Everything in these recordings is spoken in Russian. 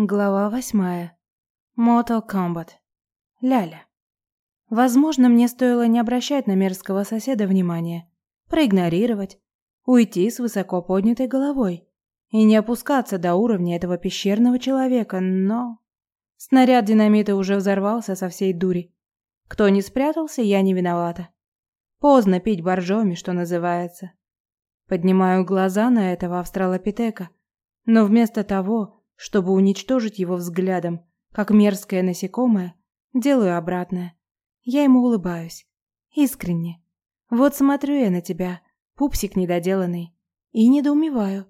Глава восьмая. Mortal Kombat. Ляля. Возможно, мне стоило не обращать на мерзкого соседа внимания, проигнорировать, уйти с высоко поднятой головой и не опускаться до уровня этого пещерного человека, но... Снаряд динамита уже взорвался со всей дури. Кто не спрятался, я не виновата. Поздно пить боржоми, что называется. Поднимаю глаза на этого австралопитека, но вместо того чтобы уничтожить его взглядом, как мерзкое насекомое, делаю обратное. Я ему улыбаюсь. Искренне. Вот смотрю я на тебя, пупсик недоделанный, и недоумеваю.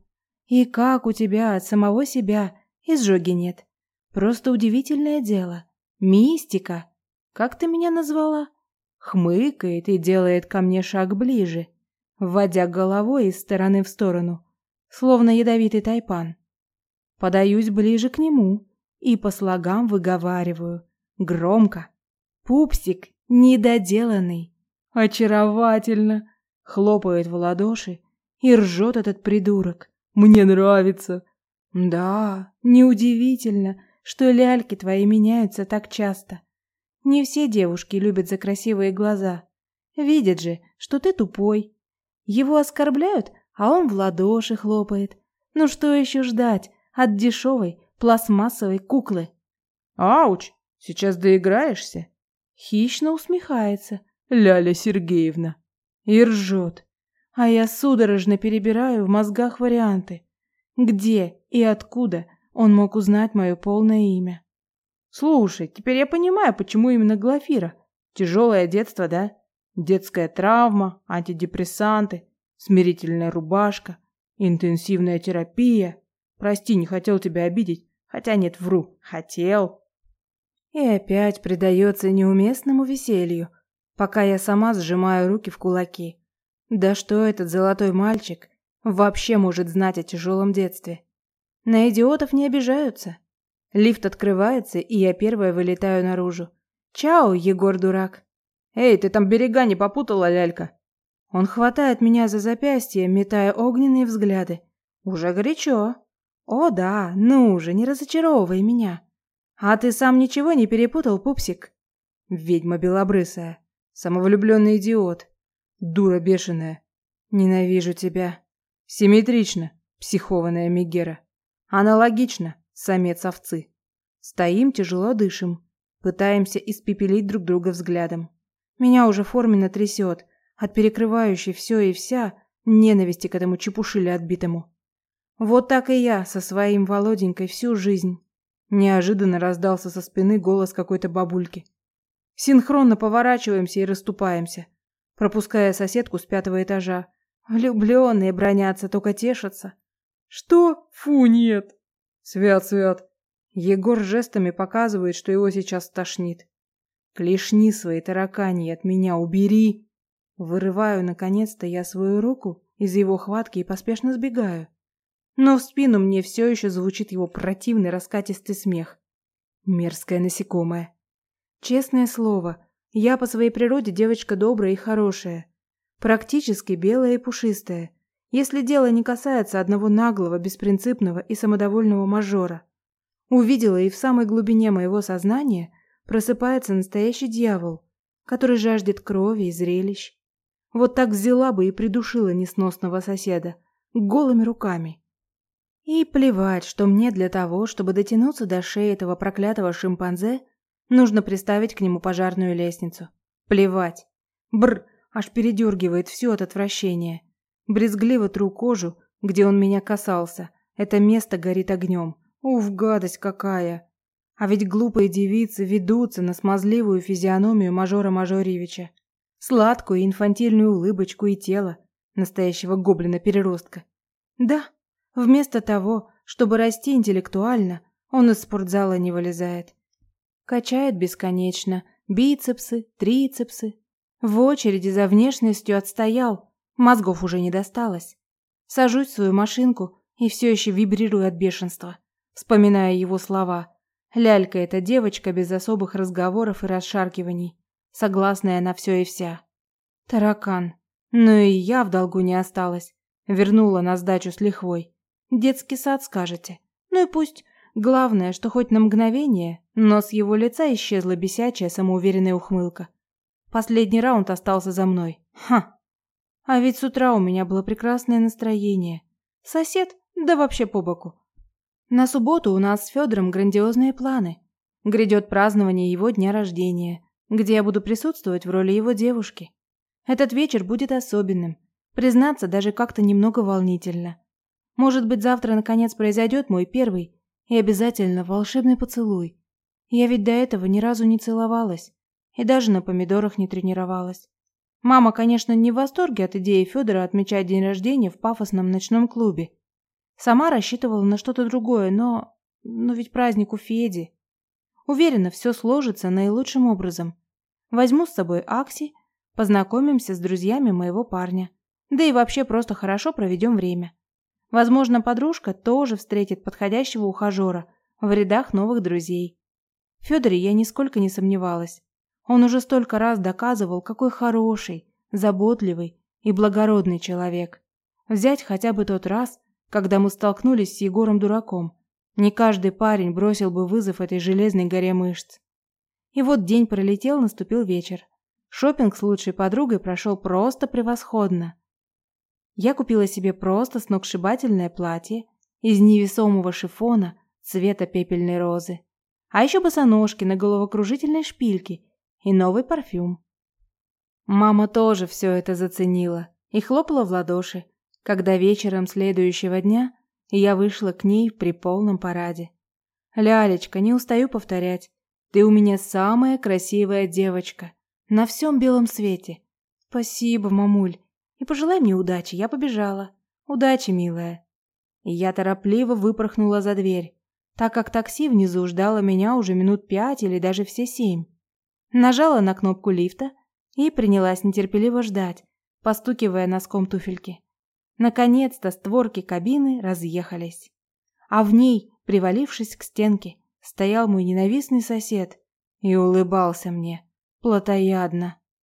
И как у тебя от самого себя изжоги нет. Просто удивительное дело. Мистика. Как ты меня назвала? Хмыкает и делает ко мне шаг ближе, вводя головой из стороны в сторону, словно ядовитый тайпан. Подаюсь ближе к нему и по слогам выговариваю. Громко. Пупсик недоделанный. Очаровательно. Хлопает в ладоши и ржет этот придурок. Мне нравится. Да, неудивительно, что ляльки твои меняются так часто. Не все девушки любят за красивые глаза. Видят же, что ты тупой. Его оскорбляют, а он в ладоши хлопает. Ну что еще ждать? От дешевой пластмассовой куклы. Ауч, сейчас доиграешься? Хищно усмехается Ляля Сергеевна и ржет. А я судорожно перебираю в мозгах варианты. Где и откуда он мог узнать мое полное имя? Слушай, теперь я понимаю, почему именно Глафира. Тяжелое детство, да? Детская травма, антидепрессанты, смирительная рубашка, интенсивная терапия. Прости, не хотел тебя обидеть. Хотя нет, вру. Хотел. И опять предается неуместному веселью, пока я сама сжимаю руки в кулаки. Да что этот золотой мальчик вообще может знать о тяжелом детстве? На идиотов не обижаются. Лифт открывается, и я первая вылетаю наружу. «Чао, Егор-дурак!» «Эй, ты там берега не попутала, лялька?» Он хватает меня за запястье, метая огненные взгляды. Уже горячо. «О да, ну же, не разочаровывай меня. А ты сам ничего не перепутал, пупсик?» «Ведьма белобрысая, самовлюбленный идиот, дура бешеная. Ненавижу тебя. Симметрично, психованная Мегера. Аналогично, самец овцы. Стоим, тяжело дышим, пытаемся испепелить друг друга взглядом. Меня уже форменно трясет от перекрывающей все и вся ненависти к этому чепушиле отбитому. Вот так и я со своим Володенькой всю жизнь. Неожиданно раздался со спины голос какой-то бабульки. Синхронно поворачиваемся и расступаемся, пропуская соседку с пятого этажа. Влюбленные бронятся, только тешатся. Что? Фу, нет. Свят, свят. Егор жестами показывает, что его сейчас тошнит. Клешни свои таракани от меня убери. Вырываю наконец-то я свою руку из его хватки и поспешно сбегаю но в спину мне все еще звучит его противный раскатистый смех. Мерзкое насекомое. Честное слово, я по своей природе девочка добрая и хорошая. Практически белая и пушистая, если дело не касается одного наглого, беспринципного и самодовольного мажора. Увидела и в самой глубине моего сознания просыпается настоящий дьявол, который жаждет крови и зрелищ. Вот так взяла бы и придушила несносного соседа голыми руками. И плевать, что мне для того, чтобы дотянуться до шеи этого проклятого шимпанзе, нужно приставить к нему пожарную лестницу. Плевать. Бр, аж передергивает все от отвращения. Брезгливо тру кожу, где он меня касался. Это место горит огнем. Уф, гадость какая. А ведь глупые девицы ведутся на смазливую физиономию мажора Мажоревича. Сладкую инфантильную улыбочку и тело настоящего гоблина-переростка. Да, Вместо того, чтобы расти интеллектуально, он из спортзала не вылезает. Качает бесконечно бицепсы, трицепсы. В очереди за внешностью отстоял, мозгов уже не досталось. Сажусь в свою машинку и все еще вибрирую от бешенства, вспоминая его слова. Лялька эта девочка без особых разговоров и расшаркиваний, согласная на все и вся. Таракан. Ну и я в долгу не осталась. Вернула на сдачу с лихвой. Детский сад, скажете? Ну и пусть. Главное, что хоть на мгновение, но с его лица исчезла бесячая самоуверенная ухмылка. Последний раунд остался за мной. Ха! А ведь с утра у меня было прекрасное настроение. Сосед, да вообще по боку. На субботу у нас с Федором грандиозные планы. Грядет празднование его дня рождения, где я буду присутствовать в роли его девушки. Этот вечер будет особенным. Признаться, даже как-то немного волнительно. Может быть, завтра наконец произойдет мой первый и обязательно волшебный поцелуй. Я ведь до этого ни разу не целовалась и даже на помидорах не тренировалась. Мама, конечно, не в восторге от идеи Федора отмечать день рождения в пафосном ночном клубе. Сама рассчитывала на что-то другое, но... Но ведь праздник у Феди. Уверена, все сложится наилучшим образом. Возьму с собой Акси, познакомимся с друзьями моего парня. Да и вообще просто хорошо проведем время. Возможно, подружка тоже встретит подходящего ухажера в рядах новых друзей. В Федоре я нисколько не сомневалась. Он уже столько раз доказывал, какой хороший, заботливый и благородный человек. Взять хотя бы тот раз, когда мы столкнулись с Егором дураком. Не каждый парень бросил бы вызов этой железной горе мышц. И вот день пролетел, наступил вечер. Шопинг с лучшей подругой прошел просто превосходно. Я купила себе просто сногсшибательное платье из невесомого шифона цвета пепельной розы. А еще босоножки на головокружительной шпильке и новый парфюм. Мама тоже все это заценила и хлопала в ладоши, когда вечером следующего дня я вышла к ней при полном параде. «Лялечка, не устаю повторять, ты у меня самая красивая девочка на всем белом свете. Спасибо, мамуль. И пожелай мне удачи, я побежала. Удачи, милая. И я торопливо выпорхнула за дверь, так как такси внизу ждало меня уже минут пять или даже все семь. Нажала на кнопку лифта и принялась нетерпеливо ждать, постукивая носком туфельки. Наконец-то створки кабины разъехались. А в ней, привалившись к стенке, стоял мой ненавистный сосед и улыбался мне, плотоядно.